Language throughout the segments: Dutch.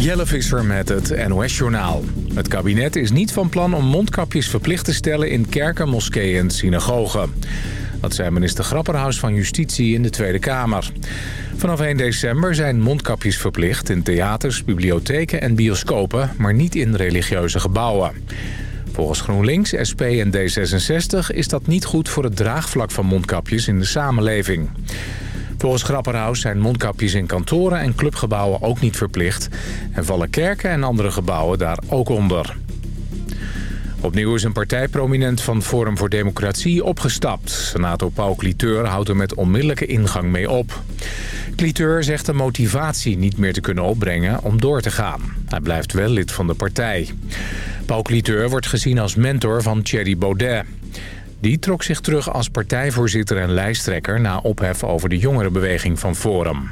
Jelle Visser met het NOS-journaal. Het kabinet is niet van plan om mondkapjes verplicht te stellen in kerken, moskeeën en synagogen. Dat zei minister Grapperhaus van Justitie in de Tweede Kamer. Vanaf 1 december zijn mondkapjes verplicht in theaters, bibliotheken en bioscopen... maar niet in religieuze gebouwen. Volgens GroenLinks, SP en D66 is dat niet goed voor het draagvlak van mondkapjes in de samenleving. Volgens Grapperhaus zijn mondkapjes in kantoren en clubgebouwen ook niet verplicht... en vallen kerken en andere gebouwen daar ook onder. Opnieuw is een partijprominent van Forum voor Democratie opgestapt. Senator Paul Cliteur houdt er met onmiddellijke ingang mee op. Cliteur zegt de motivatie niet meer te kunnen opbrengen om door te gaan. Hij blijft wel lid van de partij. Paul Cliteur wordt gezien als mentor van Thierry Baudet. Die trok zich terug als partijvoorzitter en lijsttrekker... na ophef over de jongerenbeweging van Forum.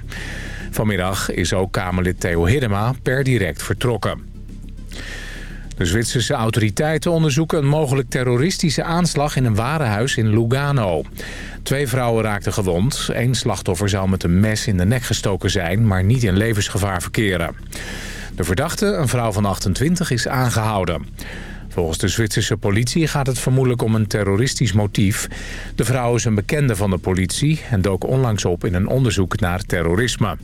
Vanmiddag is ook Kamerlid Theo Hiddema per direct vertrokken. De Zwitserse autoriteiten onderzoeken een mogelijk terroristische aanslag in een warenhuis in Lugano. Twee vrouwen raakten gewond. Eén slachtoffer zou met een mes in de nek gestoken zijn, maar niet in levensgevaar verkeren. De verdachte, een vrouw van 28, is aangehouden. Volgens de Zwitserse politie gaat het vermoedelijk om een terroristisch motief. De vrouw is een bekende van de politie en dook onlangs op in een onderzoek naar terrorisme.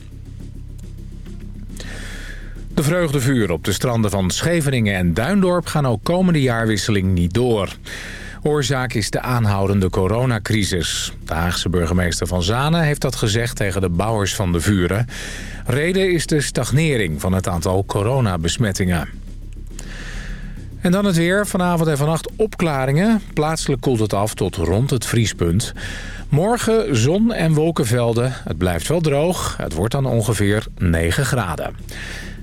De vreugdevuur op de stranden van Scheveningen en Duindorp gaan ook komende jaarwisseling niet door. Oorzaak is de aanhoudende coronacrisis. De Haagse burgemeester Van Zanen heeft dat gezegd tegen de bouwers van de vuren. Reden is de stagnering van het aantal coronabesmettingen. En dan het weer. Vanavond en vannacht opklaringen. Plaatselijk koelt het af tot rond het vriespunt. Morgen zon en wolkenvelden. Het blijft wel droog. Het wordt dan ongeveer 9 graden.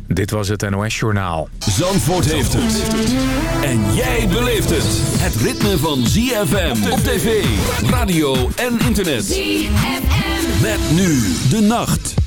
Dit was het NOS Journaal. Zandvoort heeft het. En jij beleeft het. Het ritme van ZFM op tv, radio en internet. ZFM. Met nu de nacht.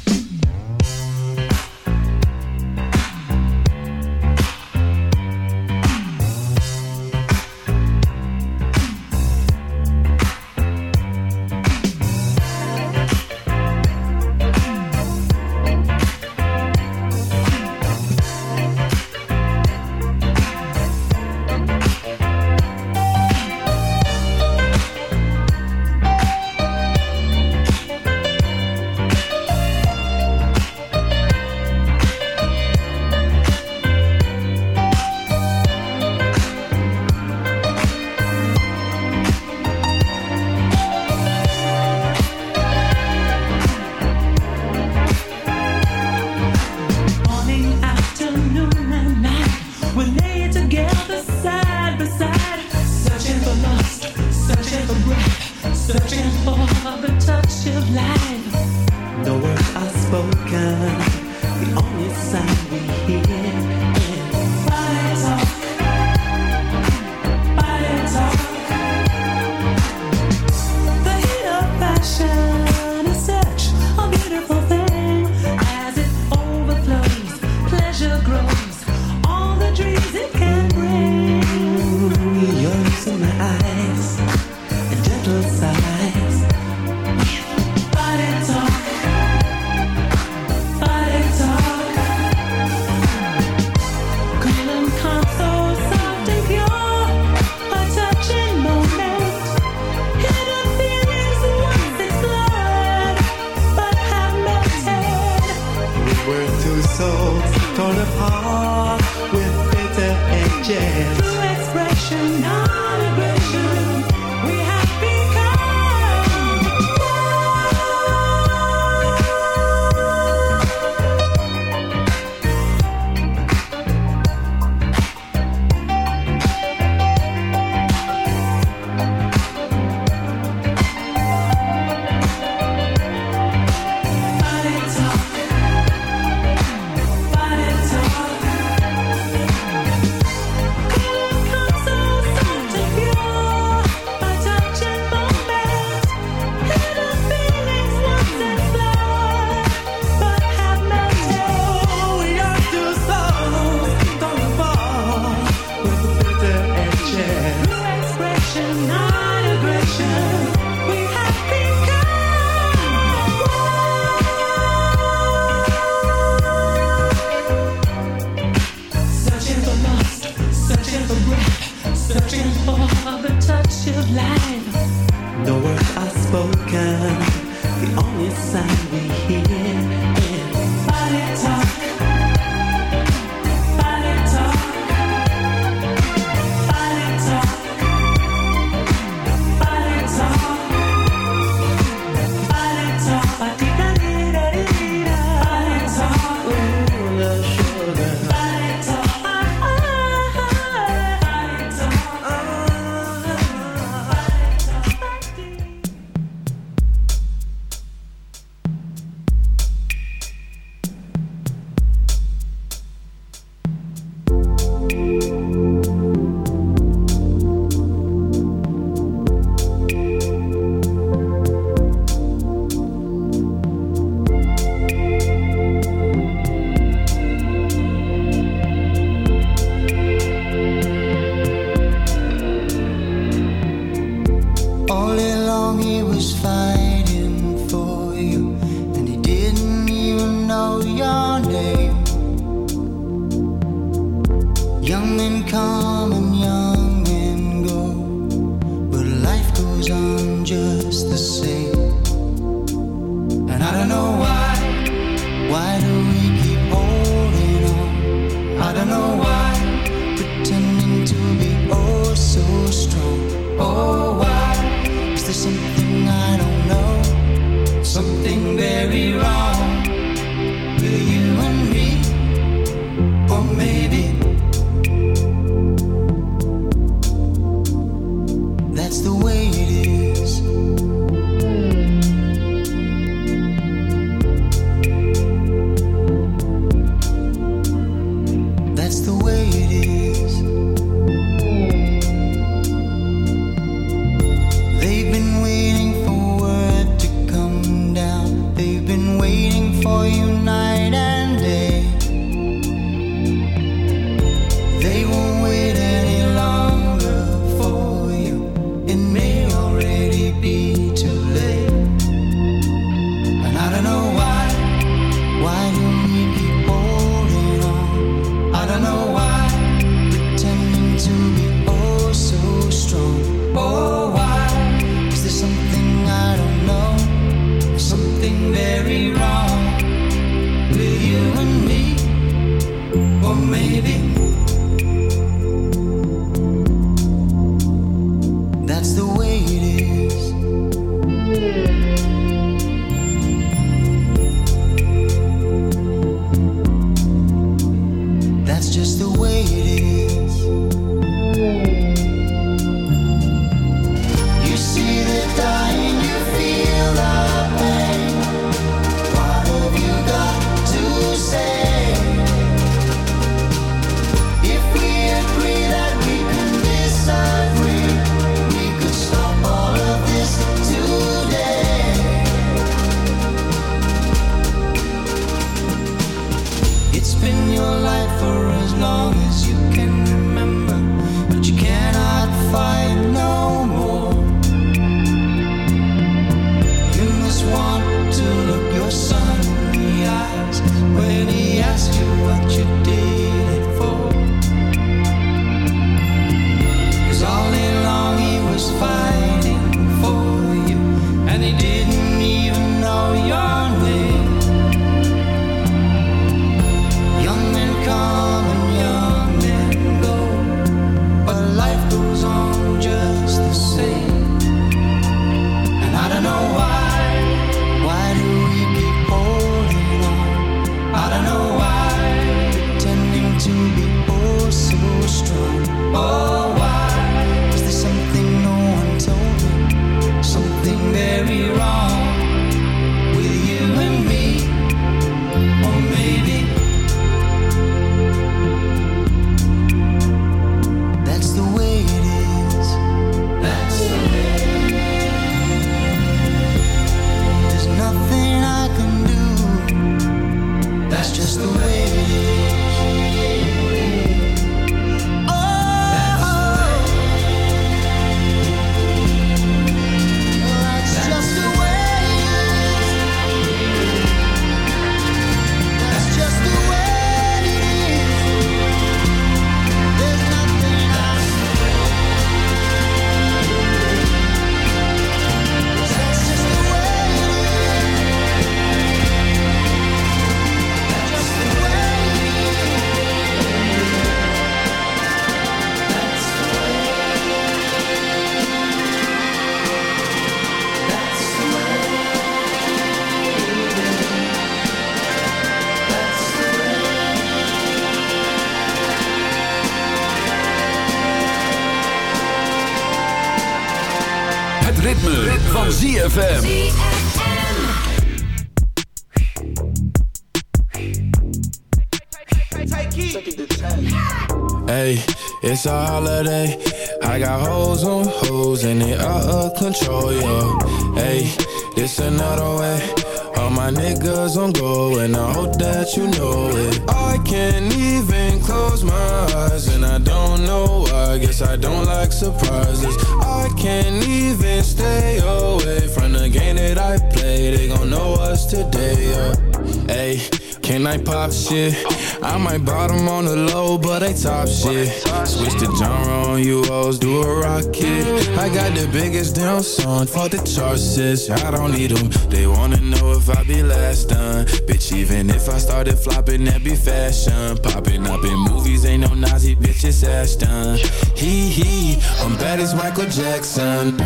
Shit. I might bottom on the low, but they top shit. Switch the genre on you hoes, do a rocket. I got the biggest damn song, for the charts, I don't need them. They wanna know if I be last done. Bitch, even if I started flopping, that be fashion. Popping up in movies, ain't no Nazi bitches ass done. Hee hee, I'm bad as Michael Jackson.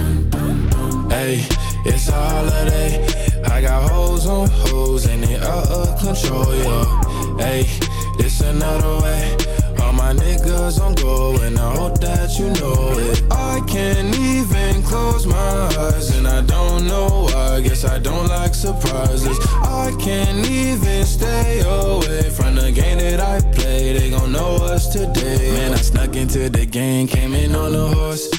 Hey, it's a holiday. I got hoes on hoes, and they out of control, yeah. Hey, this another way. All my niggas on go, and I hope that you know it. I can't even close my eyes, and I don't know why. Guess I don't like surprises. I can't even stay away from the game that I play. They gon' know us today. Man, I snuck into the game, came in on a horse.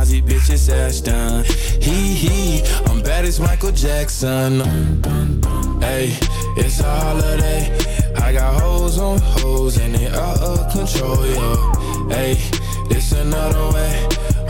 Nazi bitches ass done. Hee hee, I'm bad as Michael Jackson. Hey, it's a holiday. I got hoes on hoes and they out of control, yo. Hey, it's another way.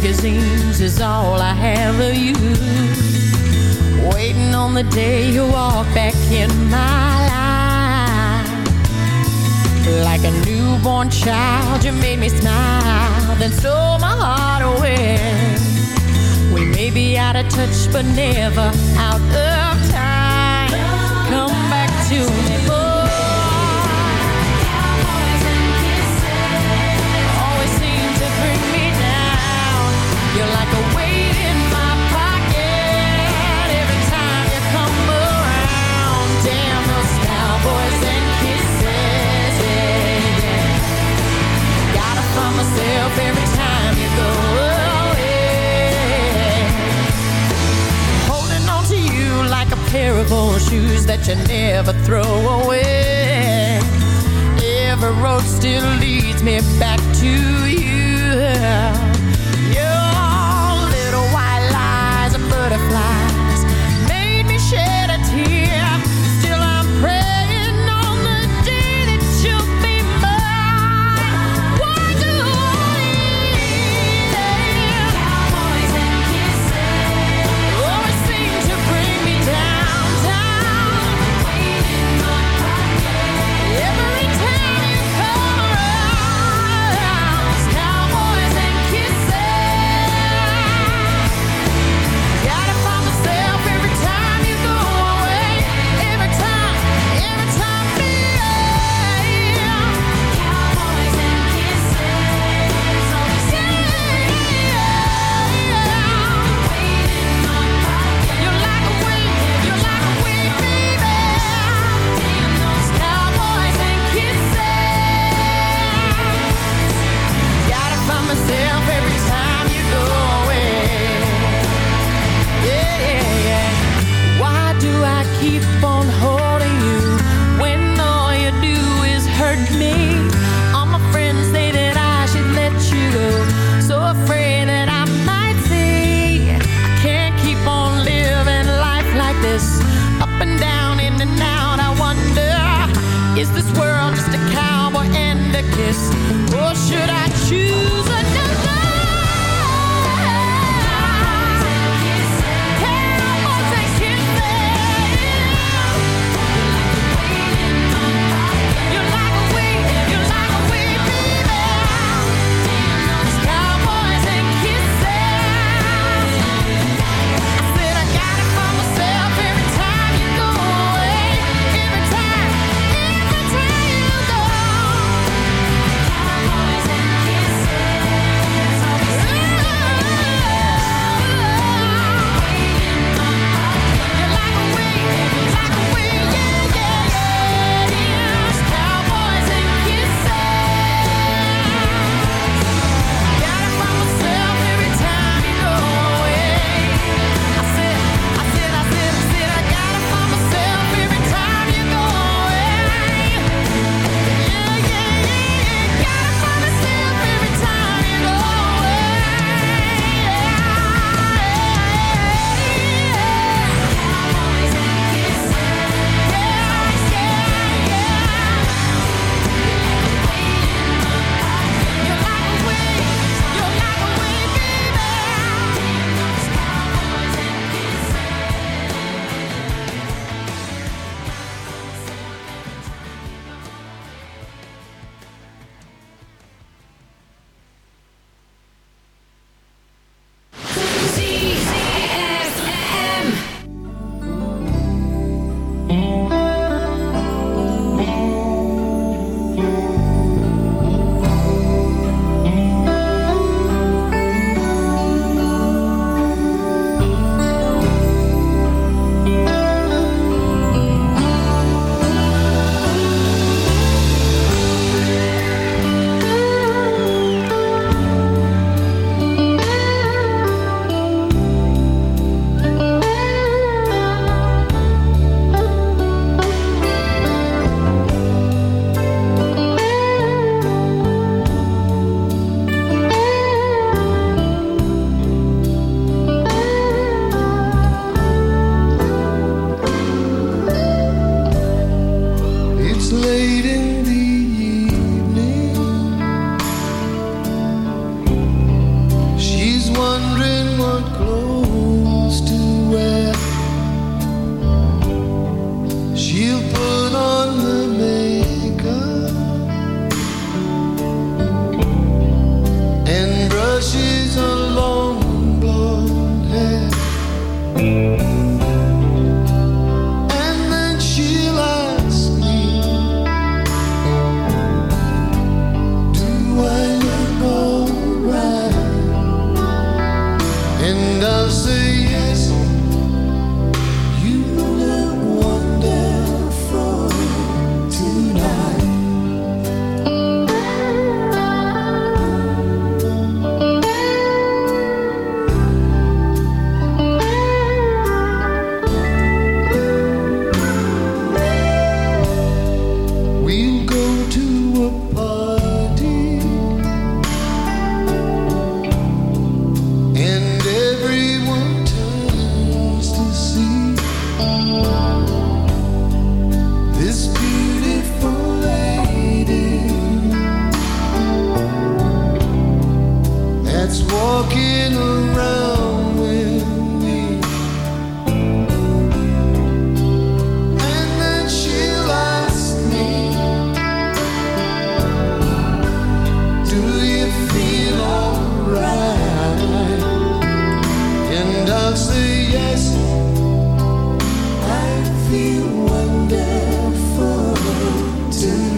Magazines is all Every road still leads me back to you. Wonderful tonight.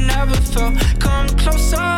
never felt. Come closer.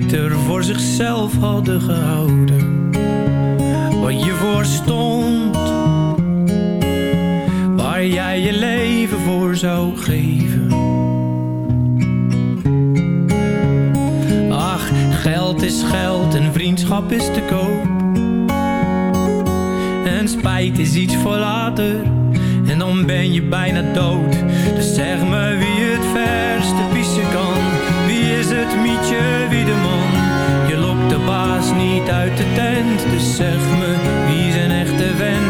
beter voor zichzelf hadden gehouden. wat je voor stond, waar jij je leven voor zou geven. Ach, geld is geld en vriendschap is te koop. En spijt is iets voor later, en dan ben je bijna dood. Dus zeg me wie het verste Paas baas niet uit de tent, dus zeg me wie zijn echte wen.